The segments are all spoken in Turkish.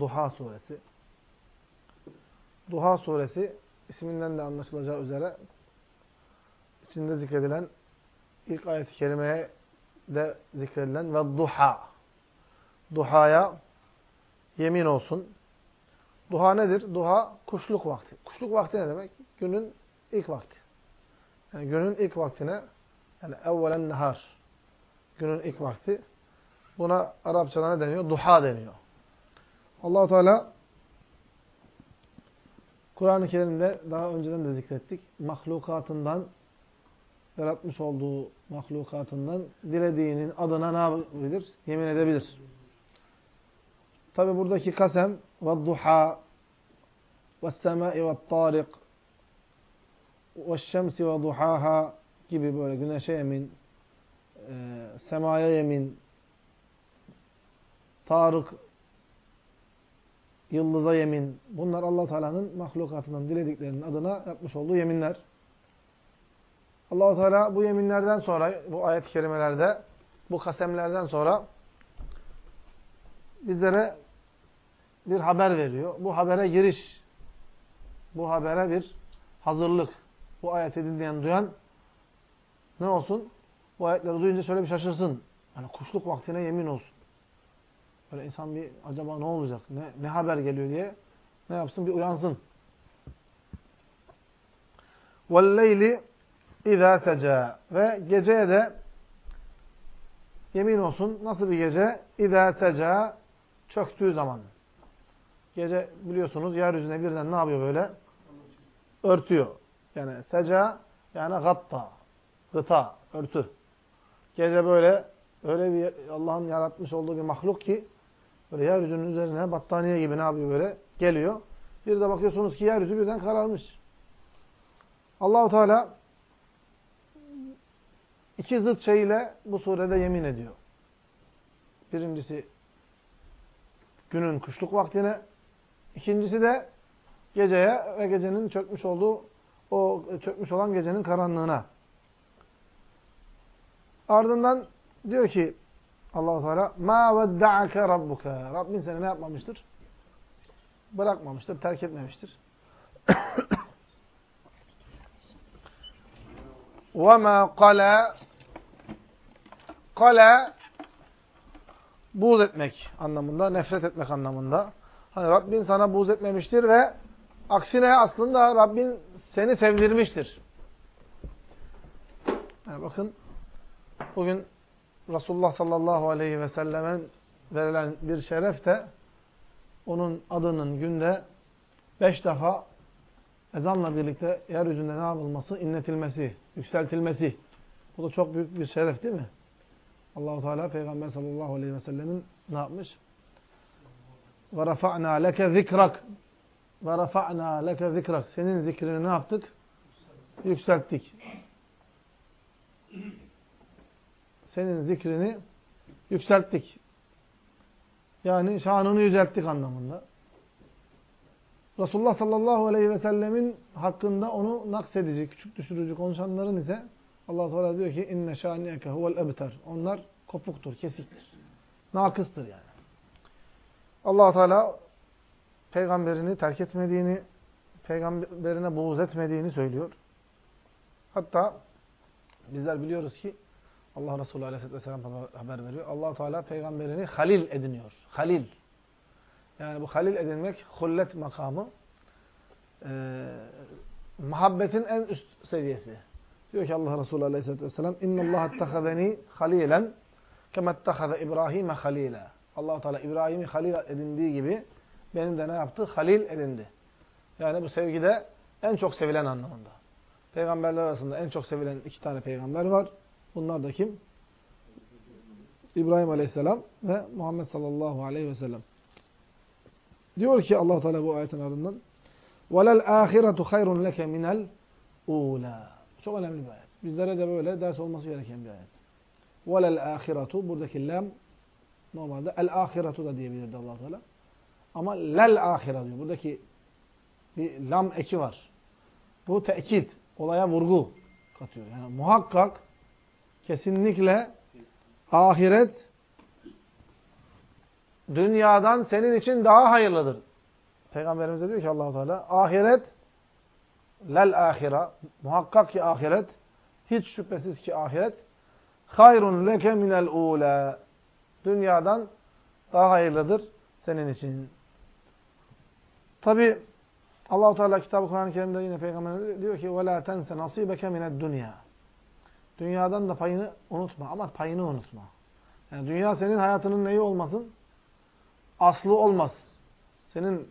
Duha suresi. Duha suresi isminden de anlaşılacağı üzere içinde zikredilen ilk ayet-i kerimeye de zikredilen ve duha. Duhaya yemin olsun. Duha nedir? Duha kuşluk vakti. Kuşluk vakti ne demek? Günün ilk vakti. Yani günün ilk vaktine yani evvelen nehar. Günün ilk vakti. Buna Arapçada ne deniyor? Duha deniyor. Allahu Teala Kur'an-ı Kerim'de daha önceden de zikrettik. Mahlukatından yaratmış olduğu mahlukatından dilediğinin adına ne yapabilir? Yemin edebilir. Tabi buradaki kasem ve duha ve semai ve tarik ve şemsi ve duhaha gibi böyle güneşe yemin, e, semaya yemin, Tarık, yıldıza yemin. Bunlar allah Teala'nın mahlukatından dilediklerinin adına yapmış olduğu yeminler. allah Teala bu yeminlerden sonra, bu ayet-i kerimelerde, bu kasemlerden sonra bizlere bir haber veriyor. Bu habere giriş, bu habere bir hazırlık. Bu ayeti dinleyen, duyan ne olsun? Bu ayetleri duyunca şöyle bir şaşırsın. Yani kuşluk vaktine yemin olsun. Böyle insan bir acaba ne olacak, ne, ne haber geliyor diye ne yapsın? Bir uyansın. وَالْلَيْلِ اِذَا سَجَى Ve geceye de yemin olsun. Nasıl bir gece? اِذَا سَجَى Çöktüğü zaman. Gece biliyorsunuz yeryüzüne birden ne yapıyor böyle? Örtüyor. Yani seca yani gatta. Gıta, örtü. Gece böyle öyle bir Allah'ın yaratmış olduğu bir mahluk ki böyle yeryüzünün üzerine battaniye gibi ne yapıyor böyle? Geliyor. Bir de bakıyorsunuz ki yeryüzü birden kararmış. Allahu Teala iki zıt şeyle bu surede yemin ediyor. Birincisi günün kuşluk vaktine, ikincisi de geceye ve gecenin çökmüş olduğu o çökmüş olan gecenin karanlığına. Ardından diyor ki Allah Teala ma vedda'ake rabbuka. Rabbin seni ne yapmamıştır? Bırakmamıştır, terk etmemiştir. Ma qala qala buğz etmek anlamında, nefret etmek anlamında. Hani Rabbin sana buğz etmemiştir ve aksine aslında Rabbin seni sevdirmiştir. Yani bakın bugün Resulullah sallallahu aleyhi ve selleme verilen bir şeref de onun adının günde beş defa ezanla birlikte yeryüzünde ne yapılması? inletilmesi, yükseltilmesi. Bu da çok büyük bir şeref değil mi? Allahu Teala Peygamber sallallahu aleyhi ve sellemin ne yapmış? Ve rafa'na leke zikrak. Ve rafa'na zikrak. Senin zikrini ne yaptık? Yükselttik. Senin zikrini yükselttik. Yani şanını yücelttik anlamında. Resulullah sallallahu aleyhi ve sellemin hakkında onu naksedici, küçük düşürücü konuşanların ise Allah Teala diyor ki inne şaniyeke huvel ebter. Onlar kopuktur, kesiktir. Nakıstır yani. Allah Teala peygamberini terk etmediğini, peygamberine buğz etmediğini söylüyor. Hatta bizler biliyoruz ki Allah Resulü Aleyhisselatü Vesselam haber veriyor. allah Teala peygamberini halil ediniyor. Halil. Yani bu halil edinmek hullet makamı. E, muhabbetin en üst seviyesi. Diyor ki Allah Resulü Aleyhisselatü Vesselam اِنَّ اللّٰهَ اتَّخَذَن۪ي خَل۪يلًا كَمَا اتَّخَذَ İbrahim'e خَل۪يلًا allah Teala İbrahim'i halil edindiği gibi benim de ne yaptı? Halil edindi. Yani bu sevgide en çok sevilen anlamında. Peygamberler arasında en çok sevilen iki tane peygamber var. Bunlar da kim? İbrahim Aleyhisselam ve Muhammed sallallahu aleyhi ve sellem. Diyor ki Allah Teala bu ayetin ardından "Velel ahiretu hayrun leke minel ula." Çok önemli bir ayet. Bizlere de böyle ders olması gereken bir ayet. "Velel ahiretu" buradaki lam normalde "el ahiretu" da diyebilirdi Allah Teala. Ama "lel ahire" diyor. Buradaki bir lam eki var. Bu tekit, olaya vurgu katıyor. Yani muhakkak kesinlikle ahiret dünyadan senin için daha hayırlıdır. Peygamberimiz diyor ki allah Teala ahiret lel ahira muhakkak ki ahiret hiç şüphesiz ki ahiret hayrun leke minel ula dünyadan daha hayırlıdır senin için. Tabi Allahu Teala kitabı Kur'an-ı Kerim'de yine peygamber diyor ki "Ve la tense nasibeke mined dunya." Dünyadan da payını unutma ama payını unutma. Yani dünya senin hayatının neyi olmasın? Aslı olmaz. Senin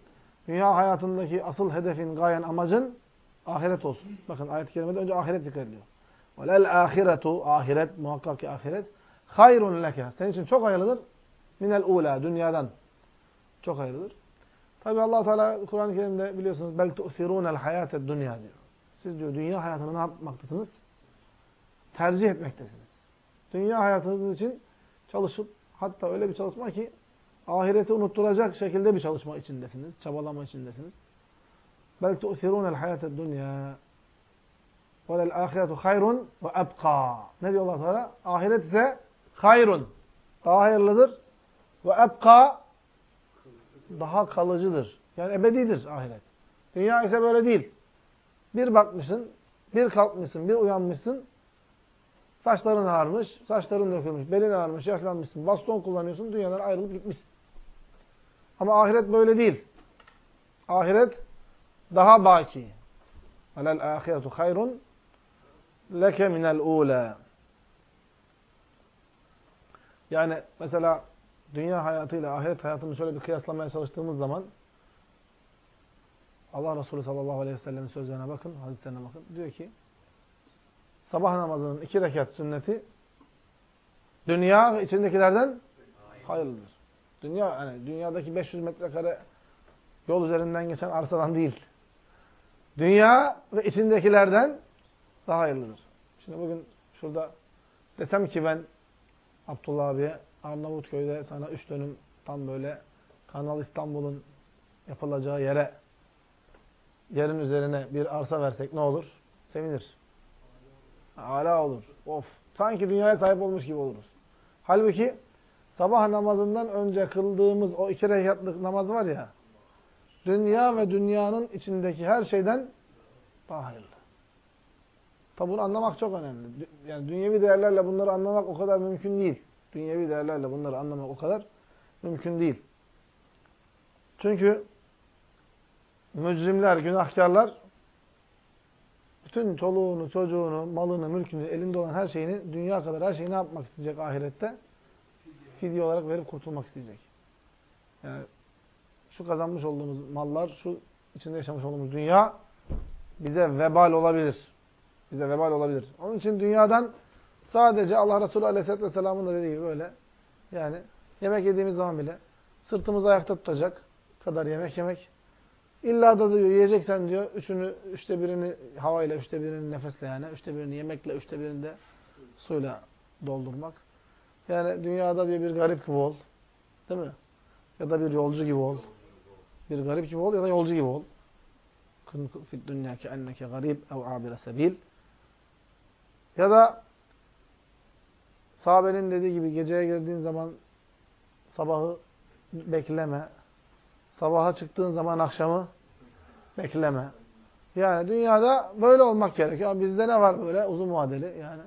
dünya hayatındaki asıl hedefin, gayen, amacın ahiret olsun. Bakın ayet-i kerimede önce ahiret zikrediliyor. Velel ahiretu, ahiret, muhakkak ki ahiret, hayrun leke. Senin için çok hayırlıdır. Minel ula, dünyadan. Çok hayırlıdır. Tabi allah Teala Kur'an-ı Kerim'de biliyorsunuz, bel tu'sirûnel hayâted dünya diyor. Siz diyor dünya hayatını ne yapmaktasınız? Tercih etmektesiniz. Dünya hayatınız için çalışıp hatta öyle bir çalışma ki ahireti unutturacak şekilde bir çalışma içindesiniz. Çabalama içindesiniz. Bel tu'sirûnel hayâted dünya. Velel ahiretu hayrun ve ebqa. Ne diyor Allah Teala? Ahiret ise hayrun. Daha hayırlıdır. Ve ebqa daha kalıcıdır. Yani ebedidir ahiret. Dünya ise böyle değil. Bir bakmışsın, bir kalkmışsın, bir uyanmışsın. Saçların ağarmış, saçların dökülmüş, belin ağarmış, yaşlanmışsın. Baston kullanıyorsun, dünyadan ayrılıp gitmişsin. Ama ahiret böyle değil. Ahiret daha baki. Velel ahiretu hayrun leke minel ula. Yani mesela dünya hayatıyla ahiret hayatını şöyle bir kıyaslamaya çalıştığımız zaman Allah Resulü sallallahu aleyhi ve sellem'in sözlerine bakın, hadislerine bakın. Diyor ki sabah namazının iki rekat sünneti dünya içindekilerden hayırlıdır. Dünya yani dünyadaki 500 metrekare yol üzerinden geçen arsadan değil. Dünya ve içindekilerden daha hayırlıdır. Şimdi bugün şurada desem ki ben Abdullah abiye Arnavutköy'de sana üç dönüm tam böyle Kanal İstanbul'un yapılacağı yere yerin üzerine bir arsa versek ne olur? Sevinir. Hala olur. Of. Sanki dünyaya sahip olmuş gibi oluruz. Halbuki sabah namazından önce kıldığımız o iki rekatlık namaz var ya dünya ve dünyanın içindeki her şeyden daha hayırlı. Tabi bunu anlamak çok önemli. Yani dünyevi değerlerle bunları anlamak o kadar mümkün değil. Dünyevi değerlerle bunları anlamak o kadar mümkün değil. Çünkü mücrimler, günahkarlar bütün çoluğunu, çocuğunu, malını, mülkünü, elinde olan her şeyini, dünya kadar her şeyi ne yapmak isteyecek ahirette? Fidye olarak verip kurtulmak isteyecek. Yani şu kazanmış olduğumuz mallar, şu içinde yaşamış olduğumuz dünya bize vebal olabilir. Bize vebal olabilir. Onun için dünyadan sadece Allah Resulü Aleyhisselatü Vesselam'ın da dediği gibi böyle yani yemek yediğimiz zaman bile sırtımızı ayakta tutacak kadar yemek yemek. İlla da diyor yiyeceksen diyor üçünü, üçte birini havayla, üçte birini nefesle yani, üçte birini yemekle, üçte birini de suyla doldurmak. Yani dünyada diyor bir garip gibi ol. Değil mi? Ya da bir yolcu gibi ol. Bir garip gibi ol ya da yolcu gibi ol. Kun fid dünya ki enneke garib ev abire sebil. Ya da sahabenin dediği gibi geceye girdiğin zaman sabahı bekleme. Sabaha çıktığın zaman akşamı bekleme. Yani dünyada böyle olmak gerekiyor. Bizde ne var böyle uzun vadeli yani.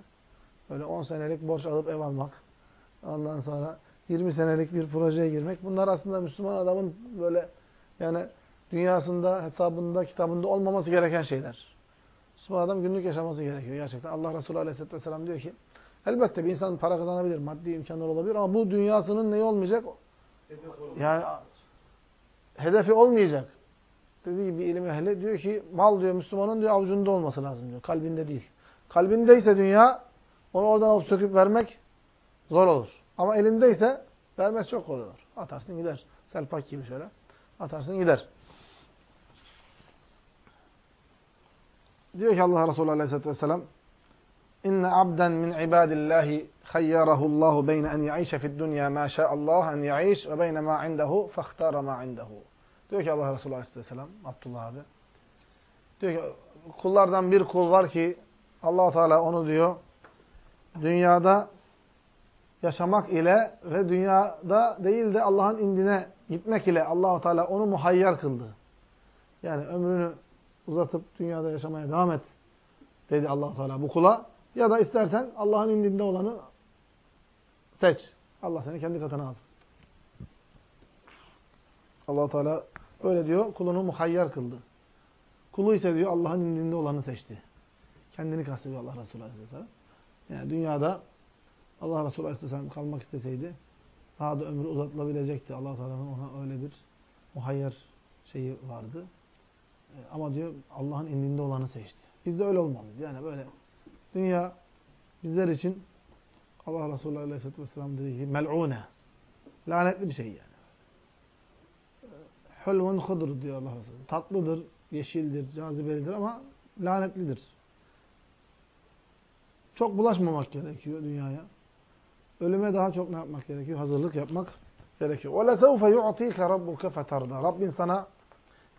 Böyle 10 senelik borç alıp ev almak. Ondan sonra 20 senelik bir projeye girmek. Bunlar aslında Müslüman adamın böyle yani dünyasında, hesabında, kitabında olmaması gereken şeyler. Müslüman adam günlük yaşaması gerekiyor gerçekten. Allah Resulü Aleyhisselatü Vesselam diyor ki elbette bir insan para kazanabilir, maddi imkanlar olabilir ama bu dünyasının neyi olmayacak? Yani hedefi olmayacak. Dediği gibi ilim ehli diyor ki mal diyor Müslümanın diyor avucunda olması lazım diyor. Kalbinde değil. Kalbindeyse dünya onu oradan alıp söküp vermek zor olur. Ama elindeyse vermez çok kolay olur. Atarsın gider. Selpak gibi şöyle. Atarsın gider. Diyor ki Allah Resulü Aleyhisselatü Vesselam İnne abden min ibadillahi hayyarahullahu beyne en yaişe fid dünya ma şa'allah en yaiş ve beyne ma indehu fahtara ma indehu. Diyor ki Allah Resulü Aleyhisselam Abdullah abi. Diyor ki kullardan bir kul var ki allah Teala onu diyor dünyada yaşamak ile ve dünyada değil de Allah'ın indine gitmek ile Allahu Teala onu muhayyer kıldı. Yani ömrünü uzatıp dünyada yaşamaya devam et dedi Allahu Teala bu kula. Ya da istersen Allah'ın indinde olanı seç. Allah seni kendi katına alsın. allah Teala öyle diyor, kulunu muhayyer kıldı. Kulu ise diyor Allah'ın indinde olanı seçti. Kendini kastediyor Allah Resulü Aleyhisselam. Yani dünyada Allah Resulü Aleyhisselam kalmak isteseydi daha da ömrü uzatılabilecekti. allah Teala'nın ona öyle bir muhayyer şeyi vardı. E, ama diyor Allah'ın indinde olanı seçti. Biz de öyle olmalıyız. Yani böyle dünya bizler için Allah Resulü Aleyhisselatü Vesselam dediği gibi mel'une. Lanetli bir şey yani Hulvun hudur diyor Allah Resulü. Tatlıdır, yeşildir, cazibelidir ama lanetlidir. Çok bulaşmamak gerekiyor dünyaya. Ölüme daha çok ne yapmak gerekiyor? Hazırlık yapmak gerekiyor. وَلَسَوْفَ يُعْطِيكَ رَبُّكَ فَتَرْضَى Rabbin sana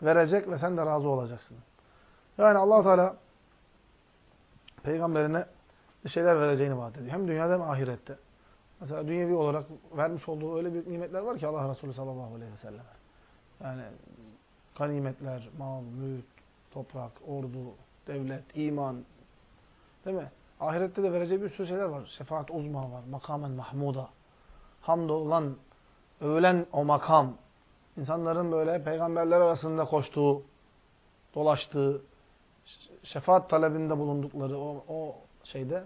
verecek ve sen de razı olacaksın. Yani allah Teala peygamberine bir şeyler vereceğini vaat ediyor. Hem dünyada hem ahirette. Mesela dünyevi olarak vermiş olduğu öyle büyük nimetler var ki Allah Resulü sallallahu aleyhi ve sellem. Yani ganimetler, mal, mülk, toprak, ordu, devlet, iman. Değil mi? Ahirette de vereceği bir sürü şeyler var. Şefaat uzma var. Makamen mahmuda. Hamdolan, övülen o makam. İnsanların böyle peygamberler arasında koştuğu, dolaştığı, şefaat talebinde bulundukları o, o şeyde,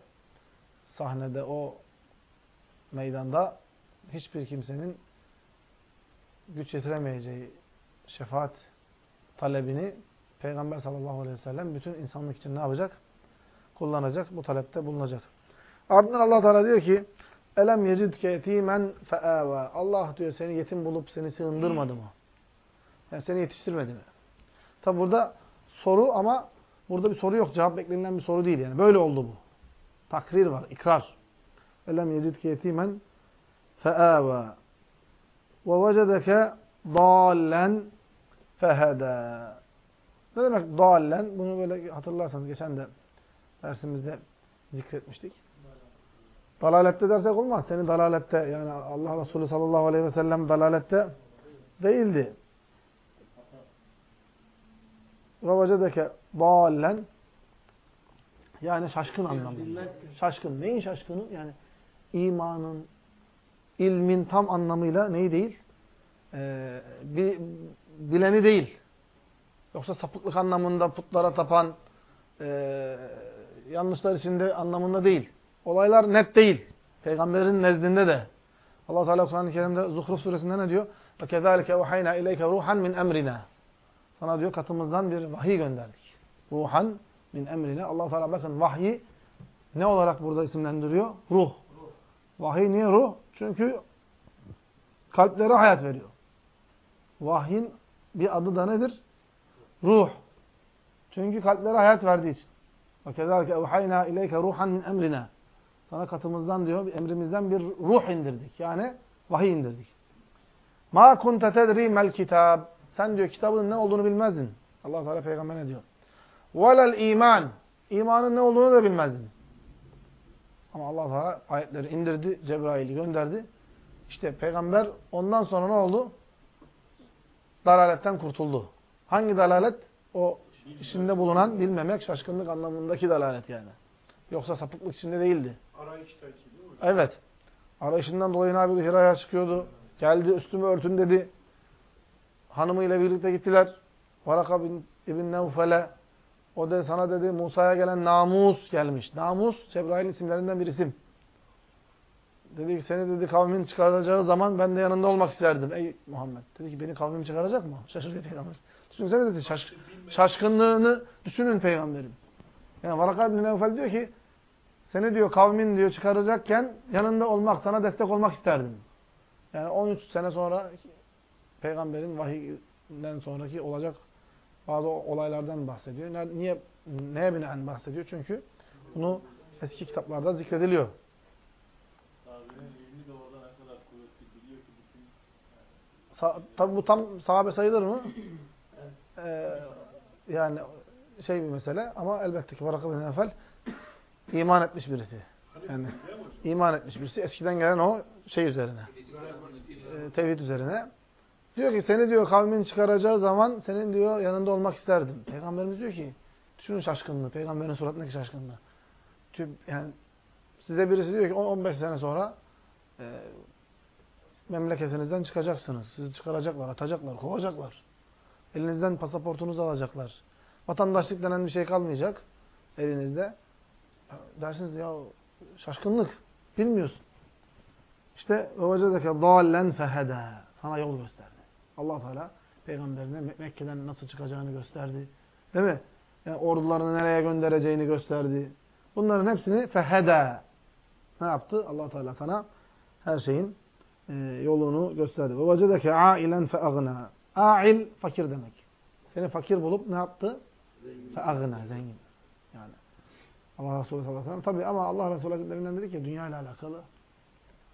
sahnede, o meydanda hiçbir kimsenin güç yetiremeyeceği şefaat talebini Peygamber sallallahu aleyhi ve sellem bütün insanlık için ne yapacak? Kullanacak, bu talepte bulunacak. Ardından Allah Teala diyor ki Elem yecidke yetimen fe'ava. Allah diyor seni yetim bulup seni sığındırmadı mı? Yani seni yetiştirmedi mi? Tabi burada soru ama burada bir soru yok. Cevap beklenilen bir soru değil yani. Böyle oldu bu. Takrir var, ikrar. Elem yecidke yetimen fe'ava. Ve vecedeke dallen fehedâ. Ne demek dallen? Bunu böyle hatırlarsanız geçen de dersimizde zikretmiştik. Dalalette dersek olmaz. Seni dalalette yani Allah Resulü sallallahu aleyhi ve sellem dalalette değildi. Ve vecedeke dallen yani şaşkın anlamında. Şaşkın. Neyin şaşkını? Yani imanın, ilmin tam anlamıyla neyi değil? Ee, bir, bileni değil. Yoksa sapıklık anlamında putlara tapan, e, yanlışlar içinde anlamında değil. Olaylar net değil. Peygamberin nezdinde de. Allah Teala Kur'an-ı Kerim'de Zuhruf suresinde ne diyor? Kezalike vahayna ileyke ruhan min emrina. Sana diyor katımızdan bir vahiy gönderdik. Ruhan min emrina. Allah Teala bakın vahyi ne olarak burada isimlendiriyor? Ruh. Vahiy niye ruh? Çünkü kalplere hayat veriyor. Vahyin bir adı da nedir? Ruh. Çünkü kalplere hayat verdiği için. وَكَذَلْكَ اَوْحَيْنَا اِلَيْكَ رُوحًا مِنْ اَمْرِنَا Sana katımızdan diyor, emrimizden bir ruh indirdik. Yani vahiy indirdik. مَا كُنْتَ تَدْرِي مَا الْكِتَابِ Sen diyor kitabın ne olduğunu bilmezdin. Allah Teala peygamber ne diyor? وَلَا iman İmanın ne olduğunu da bilmezdin. Ama Allah Teala ayetleri indirdi, Cebrail'i gönderdi. İşte peygamber ondan sonra ne oldu? Dalaletten kurtuldu. Hangi dalalet? O içinde bulunan bilmemek, şaşkınlık anlamındaki dalalet yani. Yoksa sapıklık içinde değildi. Arayıştaki değil mi? Evet. Arayışından dolayı yapıyordu? Hira'ya çıkıyordu. Geldi üstümü örtün dedi. Hanımıyla birlikte gittiler. Varaka bin, ibn Nevfel'e o de sana dedi Musa'ya gelen namus gelmiş. Namus Cebrail'in isimlerinden bir isim. Dedi ki seni dedi kavmin çıkaracağı zaman ben de yanında olmak isterdim. Ey Muhammed. Dedi ki beni kavmim çıkaracak mı? Şaşırdı peygamber. Düşünsene dedi şaş, şaşkınlığını düşünün peygamberin. Yani Varaka bin Nevfel diyor ki seni diyor kavmin diyor çıkaracakken yanında olmak, sana destek olmak isterdim. Yani 13 sene sonra peygamberin vahiyden sonraki olacak bazı olaylardan bahsediyor. Niye, neye binaen bahsediyor? Çünkü bunu eski kitaplarda zikrediliyor. Tabi bu tam sahabe sayılır mı? Ee, yani şey bir mesele ama elbette ki Varaka bin Nefel iman etmiş birisi. Yani, iman etmiş birisi. Eskiden gelen o şey üzerine. E, tevhid üzerine. Diyor ki seni diyor kavmin çıkaracağı zaman senin diyor yanında olmak isterdim. Peygamberimiz diyor ki düşünün şaşkınlığı. Peygamberin suratındaki şaşkınlığı. Yani size birisi diyor ki 10-15 sene sonra e, memleketinizden çıkacaksınız. Sizi çıkaracaklar, atacaklar, kovacaklar. Elinizden pasaportunuzu alacaklar. Vatandaşlık denen bir şey kalmayacak elinizde. Dersiniz ya şaşkınlık. Bilmiyorsun. İşte وَوَجَدَكَ ضَالًّا فَهَدَى Sana yol gösterdi. allah Teala peygamberine Mekke'den nasıl çıkacağını gösterdi. Değil mi? Yani ordularını nereye göndereceğini gösterdi. Bunların hepsini feheda ne yaptı? allah Teala sana her şeyin e, yolunu gösterdi. Vecedeke ailen feagna. Ail fakir demek. Seni fakir bulup ne yaptı? Feagna zengin. Yani Allah Resulü sallallahu aleyhi ve sellem. Tabi ama Allah Resulü Hazretlerinden dedi ki dünya ile alakalı.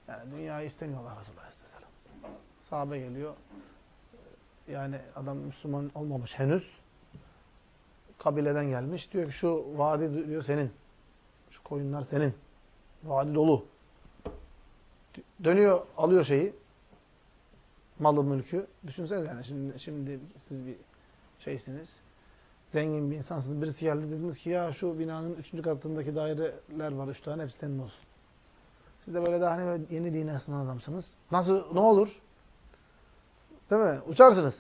Yani dünyayı istemiyor Allah Resulü aleyhisselam. Sahabe geliyor. Yani adam Müslüman olmamış henüz. Kabileden gelmiş. Diyor ki şu vadi diyor senin. Şu koyunlar senin. Vadi dolu. Dönüyor, alıyor şeyi. Malı, mülkü. Düşünsenize yani şimdi, şimdi siz bir şeysiniz. Zengin bir insansınız. Birisi geldi dediniz ki ya şu binanın üçüncü katındaki daireler var. Üç tane hepsi senin olsun. Siz de böyle daha hani yeni dine ısınan adamsınız. Nasıl, ne olur? Değil mi? Uçarsınız.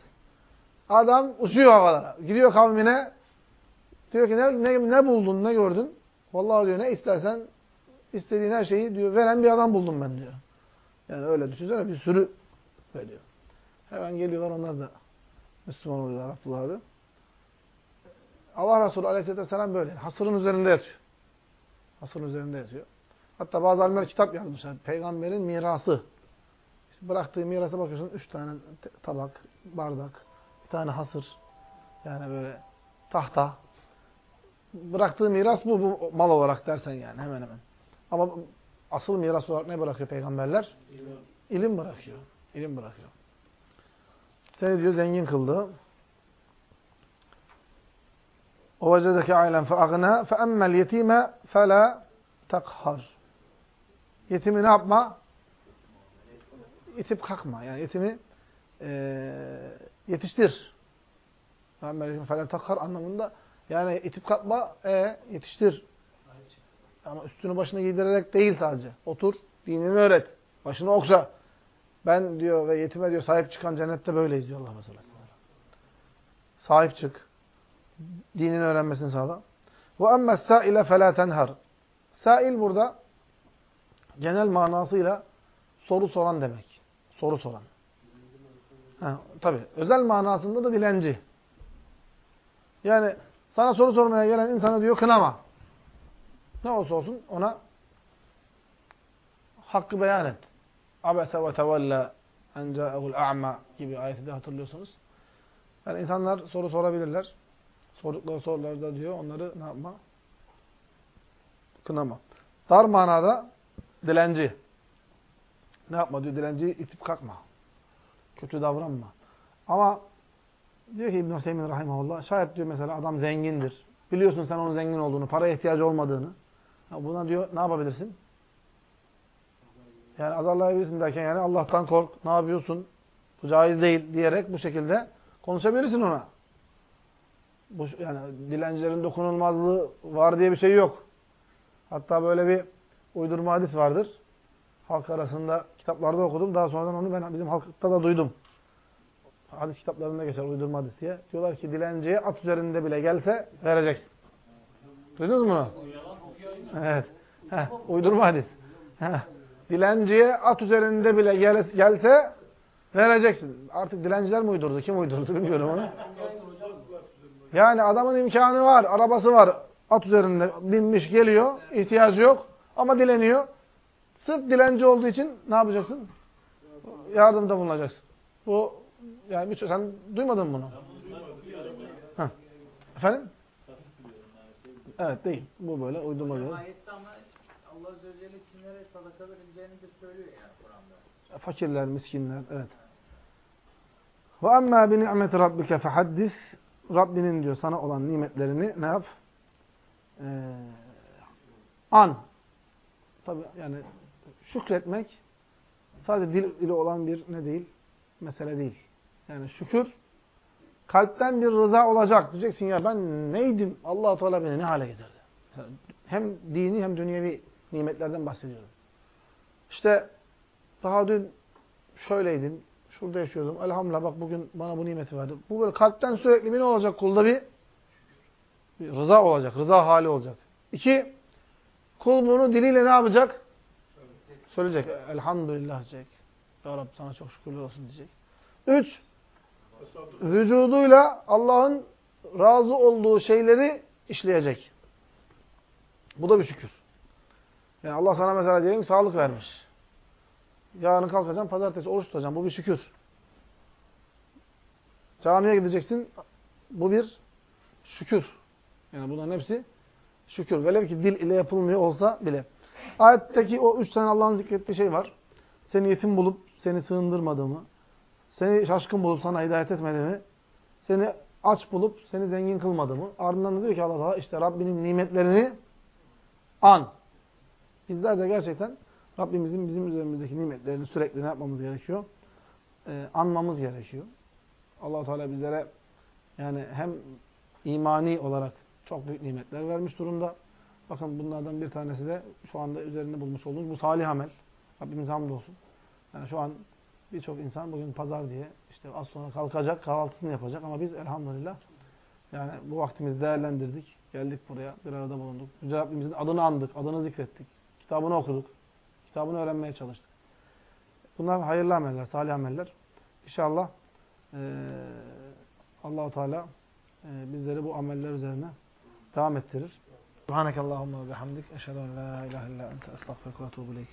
Adam uçuyor havalara. Gidiyor kavmine. Diyor ki ne, ne, ne buldun, ne gördün? Vallahi diyor ne istersen istediğin her şeyi diyor veren bir adam buldum ben diyor. Yani öyle düşünsene bir sürü veriyor. Hemen geliyorlar onlar da Müslüman oluyorlar Abdullah abi. Allah Resulü aleyhisselam böyle. Hasırın üzerinde yatıyor. Hasırın üzerinde yatıyor. Hatta bazı alimler kitap yazmışlar. Peygamberin mirası. İşte bıraktığı mirasa bakıyorsun. Üç tane tabak, bardak, bir tane hasır. Yani böyle tahta. Bıraktığı miras bu, bu mal olarak dersen yani hemen hemen. Ama asıl miras olarak ne bırakıyor peygamberler? İlim, İlim bırakıyor. İlim bırakıyor. Seni diyor zengin kıldı. وَوَجَدَكَ عَيْلًا فَأَغْنَى فَأَمَّا الْيَتِيمَ فَلَا تَقْهَرْ Yetimi ne yapma? İtip kalkma. Yani yetimi e, yetiştir. فَأَمَّا الْيَتِيمَ فَلَا تَقْهَرْ anlamında yani itip kalkma, e, yetiştir. Ama üstünü başına giydirerek değil sadece. Otur, dinini öğret. Başını okşa. Ben diyor ve yetime diyor sahip çıkan cennette böyleyiz diyor Allah Resulü. Sahip çık. Dinini öğrenmesini sağla. Ve emme sâile felâ tenher. Sail burada genel manasıyla soru soran demek. Soru soran. Ha, tabii. Özel manasında da dilenci. Yani sana soru sormaya gelen insana diyor kınama. Ne olursa olsun ona hakkı beyan et. Abese ve tevella en ca'ehul a'ma gibi ayeti de hatırlıyorsunuz. Yani insanlar soru sorabilirler. Sordukları sorularda diyor onları ne yapma? Kınama. Dar manada dilenci. Ne yapma diyor? Dilenci itip kalkma. Kötü davranma. Ama diyor ki İbn-i Hüseyin Rahimahullah şayet diyor mesela adam zengindir. Biliyorsun sen onun zengin olduğunu, paraya ihtiyacı olmadığını. Buna diyor ne yapabilirsin? Yani azarlayabilirsin derken yani Allah'tan kork, ne yapıyorsun? Bu caiz değil diyerek bu şekilde konuşabilirsin ona. Bu, yani dilencilerin dokunulmazlığı var diye bir şey yok. Hatta böyle bir uydurma hadis vardır. Halk arasında kitaplarda okudum. Daha sonradan onu ben bizim halkta da duydum. Hadis kitaplarında geçer uydurma hadis diye. Diyorlar ki dilenciye at üzerinde bile gelse vereceksin. Duydunuz mu? Evet. Heh, uydurma hadis. Heh. Dilenciye at üzerinde bile gel gelse vereceksin. Artık dilenciler mi uydurdu? Kim uydurdu bilmiyorum onu. Yani adamın imkanı var, arabası var. At üzerinde binmiş geliyor, ihtiyacı yok ama dileniyor. Sırf dilenci olduğu için ne yapacaksın? Yardımda bulunacaksın. Bu yani bir, sen duymadın mı bunu? Heh. Efendim? Evet değil. Bu böyle uydurma diyor. Ayette ama Allah Azze ve Celle kimlere sadaka verileceğini de söylüyor yani Kur'an'da. Fakirler, miskinler, evet. Ve emmâ bi ni'meti rabbike fehaddis. Rabbinin diyor sana olan nimetlerini ne yap? Ee, an. tabi yani şükretmek sadece dil ile olan bir ne değil? Mesele değil. Yani şükür kalpten bir rıza olacak. Diyeceksin ya ben neydim? allah Teala beni ne hale getirdi? Hem dini hem dünyevi nimetlerden bahsediyorum. İşte daha dün şöyleydin, şurada yaşıyordum. Elhamdülillah bak bugün bana bu nimeti verdi. Bu böyle kalpten sürekli bir ne olacak kulda bir, bir rıza olacak, rıza hali olacak. İki, kul bunu diliyle ne yapacak? Söyleyecek. Elhamdülillah diyecek. Ya Rabbi sana çok şükürler olsun diyecek. Üç, vücuduyla Allah'ın razı olduğu şeyleri işleyecek. Bu da bir şükür. Yani Allah sana mesela diyelim sağlık vermiş. Yarın kalkacaksın, pazartesi oruç tutacaksın. Bu bir şükür. Camiye gideceksin. Bu bir şükür. Yani bunların hepsi şükür. Velev ki dil ile yapılmıyor olsa bile. Ayetteki o üç tane Allah'ın zikrettiği şey var. Seni yetim bulup seni sığındırmadığımı, seni şaşkın bulup sana hidayet etmediğimi, seni aç bulup seni zengin kılmadığımı. Ardından da diyor ki Allah Teala işte Rabbinin nimetlerini an. Bizler de gerçekten Rabbimizin bizim üzerimizdeki nimetlerini sürekli ne yapmamız gerekiyor? Ee, anmamız gerekiyor. allah Teala bizlere yani hem imani olarak çok büyük nimetler vermiş durumda. Bakın bunlardan bir tanesi de şu anda üzerinde bulmuş olduğumuz bu salih amel. Rabbimize hamdolsun. Yani şu an birçok insan bugün pazar diye işte az sonra kalkacak, kahvaltısını yapacak ama biz elhamdülillah yani bu vaktimizi değerlendirdik. Geldik buraya, bir arada bulunduk. Yüce Rabbimizin adını andık, adını zikrettik. Kitabını okuduk. Kitabını öğrenmeye çalıştık. Bunlar hayırlı ameller, salih ameller. İnşallah e, Allahu Teala e, bizleri bu ameller üzerine devam ettirir. Subhanakallahumma ve bihamdik. Eşhedü en la ilahe illa ente estağfiruke ve etûbü.